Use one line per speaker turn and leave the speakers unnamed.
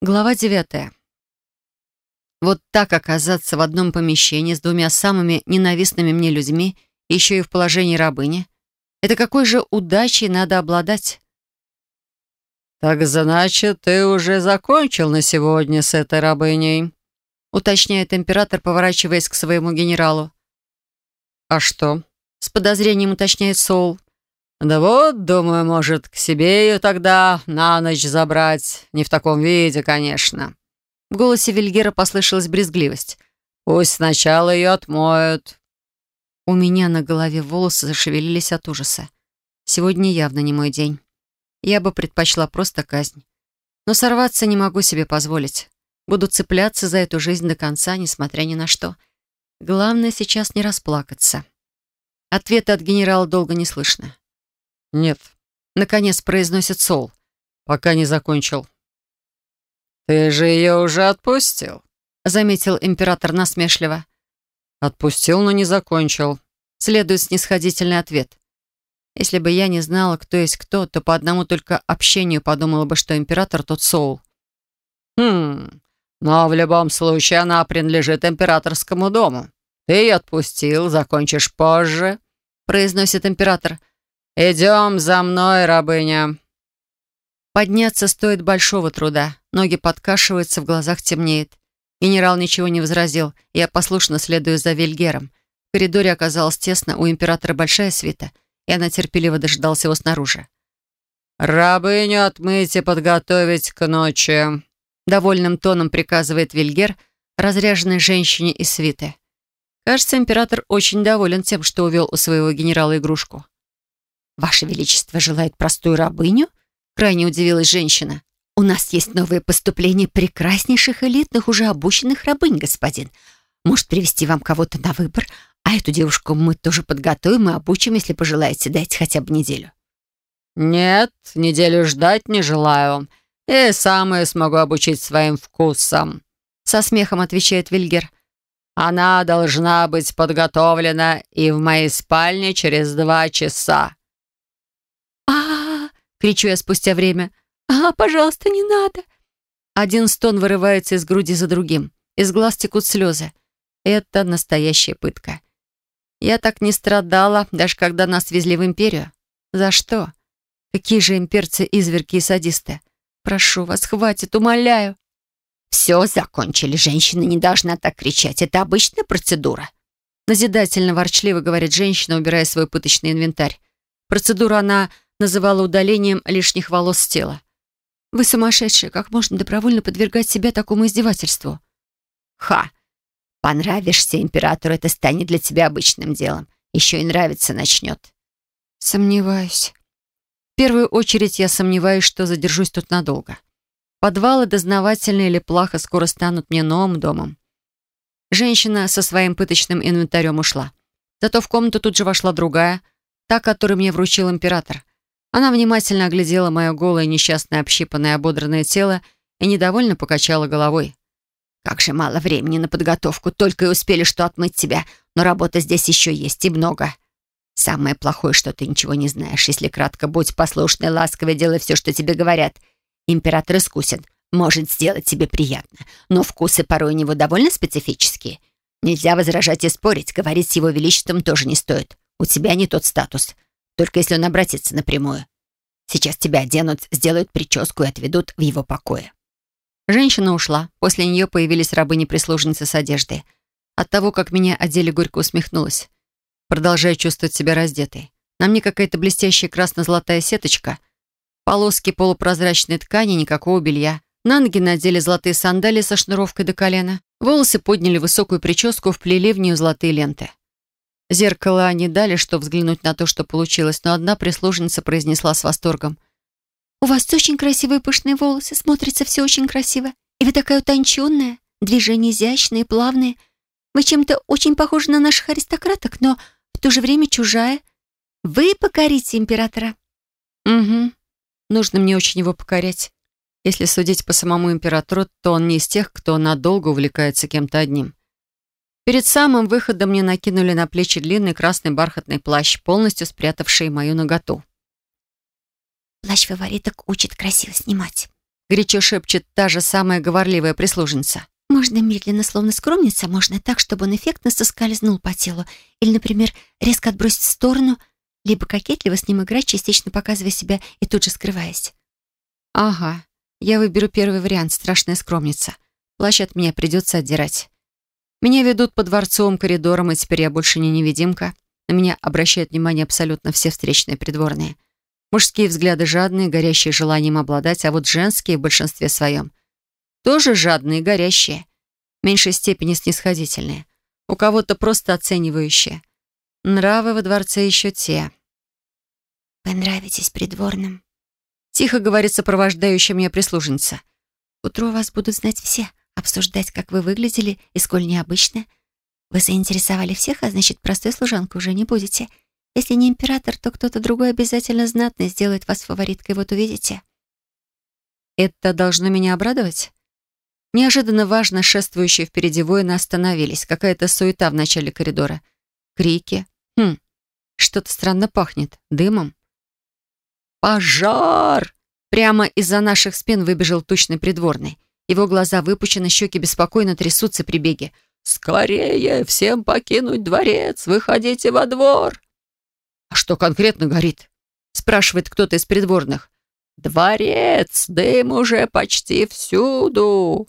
Глава девятая. Вот так оказаться в одном помещении с двумя самыми ненавистными мне людьми, еще и в положении рабыни, это какой же удачей надо обладать?
«Так значит, ты уже закончил на сегодня с этой рабыней?»
уточняет император, поворачиваясь к своему генералу.
«А что?»
С подозрением уточняет Соул.
«Да вот, думаю, может, к себе ее тогда на ночь забрать. Не в таком виде, конечно».
В голосе Вильгера послышалась брезгливость.
«Пусть сначала ее отмоют».
У меня на голове волосы зашевелились от ужаса. Сегодня явно не мой день. Я бы предпочла просто казнь. Но сорваться не могу себе позволить. Буду цепляться за эту жизнь до конца, несмотря ни на что. Главное сейчас не расплакаться. Ответа от генерала долго не слышно.
«Нет», —
наконец произносит Сол.
«Пока не закончил». «Ты же ее уже отпустил», —
заметил император насмешливо.
«Отпустил, но не закончил», —
следует снисходительный ответ. Если бы я не знала, кто есть кто, то по одному только общению подумала бы, что император тот Соул.
«Хм, но в любом случае она принадлежит императорскому дому. Ты ее отпустил, закончишь позже», — произносит император. «Идем за мной, рабыня».
Подняться стоит большого труда. Ноги подкашиваются, в глазах темнеет. Генерал ничего не возразил. Я послушно следую за Вильгером. В коридоре оказалось тесно, у императора большая свита, и она терпеливо дожидалась его снаружи.
«Рабыню отмыть и подготовить к ночи», — довольным тоном приказывает Вильгер, разряженной женщине из свиты. Кажется, император очень доволен тем, что увел у своего генерала игрушку.
«Ваше Величество желает простую рабыню?» Крайне удивилась женщина. «У нас есть новые поступления прекраснейших элитных, уже обученных рабынь, господин. Может, привести вам кого-то на выбор, а эту девушку мы тоже подготовим и обучим, если пожелаете. Дайте хотя бы неделю».
«Нет, неделю ждать не желаю. И сам смогу обучить своим вкусом», — со смехом отвечает Вильгер. «Она должна быть подготовлена и в моей спальне через два часа».
Кричу я спустя время. «А, пожалуйста, не надо!» Один стон вырывается из груди за другим. Из глаз текут слезы. Это настоящая пытка. Я так не страдала, даже когда нас везли в империю. За что? Какие же имперцы, изверги и садисты? Прошу вас, хватит, умоляю.
«Все, закончили. Женщина не должна так кричать. Это обычная процедура».
Назидательно ворчливо говорит женщина, убирая свой пыточный инвентарь. Процедуру она называла удалением лишних волос с тела. «Вы сумасшедшие! Как можно добровольно подвергать себя такому издевательству?»
«Ха! Понравишься императору, это станет для тебя обычным делом. Еще и нравиться начнет».
«Сомневаюсь. В первую очередь я сомневаюсь, что задержусь тут надолго. Подвалы дознавательные или плаха скоро станут мне новым домом». Женщина со своим пыточным инвентарем ушла. Зато в комнату тут же вошла другая, та, которую мне вручил император. Она внимательно оглядела мое голое, несчастное, общипанное, ободранное тело и недовольно покачала головой.
«Как же мало времени на подготовку, только и успели что отмыть тебя, но работа здесь еще есть и много. Самое плохое, что ты ничего не знаешь. Если кратко, будь послушной, ласковой, делай все, что тебе говорят. Император искусен, может сделать тебе приятно, но вкусы порой у него довольно специфические. Нельзя возражать и спорить, говорить с его величеством тоже не стоит. У тебя не тот статус, только если он обратится напрямую. Сейчас тебя оденут, сделают прическу и отведут в его покое.
Женщина ушла. После нее появились рабыни-прислужницы с одеждой. От того, как меня одели, горько усмехнулась. Продолжаю чувствовать себя раздетой. На мне какая-то блестящая красно-золотая сеточка. Полоски полупрозрачной ткани, никакого белья. На ноги надели золотые сандалии со шнуровкой до колена. Волосы подняли высокую прическу, вплели в нее золотые ленты. Зеркало они дали, чтобы взглянуть на то, что получилось, но одна прислужница произнесла с восторгом. «У вас очень красивые пышные волосы, смотрится все очень красиво. И вы такая утонченная, движения изящные, плавные. Вы чем-то очень похожи на наших аристократок, но в то же время чужая. Вы покорите императора». «Угу. Нужно мне очень его покорять. Если судить по самому императору, то он не из тех, кто надолго увлекается кем-то одним. Перед самым выходом мне накинули на плечи длинный красный бархатный плащ, полностью спрятавший мою ноготу.
«Плащ фавориток учит красиво снимать»,
горячо шепчет та же самая говорливая прислужница.
Можно медленно, словно скромница, можно так, чтобы он эффектно соскользнул по телу. Или, например, резко отбросить в сторону, либо кокетливо с ним играть, частично показывая себя и тут же скрываясь.
Ага, я выберу первый вариант, страшная скромница. Плащ от меня придется отдирать. Меня ведут по дворцовым коридорам, и теперь я больше не невидимка. На меня обращают внимание абсолютно все встречные придворные. Мужские взгляды жадные, горящие желанием обладать, а вот женские в большинстве своем тоже жадные, горящие. В меньшей степени снисходительные. У кого-то просто оценивающие. Нравы во дворце еще те.
«Вы нравитесь придворным», —
тихо говорит сопровождающая меня прислужница.
«Утру вас будут знать все, обсуждать, как вы выглядели и сколь необычно. Вы заинтересовали всех, а значит, простой служанкой уже не будете. Если не император, то кто-то другой обязательно знатный сделает вас фавориткой, вот увидите».
«Это должно меня обрадовать?» Неожиданно важно шествующие впереди воины остановились. Какая-то суета в начале коридора. Крики. Хм, что-то странно пахнет. Дымом. «Пожар!» Прямо из-за наших спин выбежал тучный придворный. Его глаза выпучены, щеки беспокойно трясутся при беге. «Скорее! Всем покинуть дворец! Выходите во двор!» «А что конкретно горит?» спрашивает кто-то из придворных. «Дворец! Дым уже почти всюду!»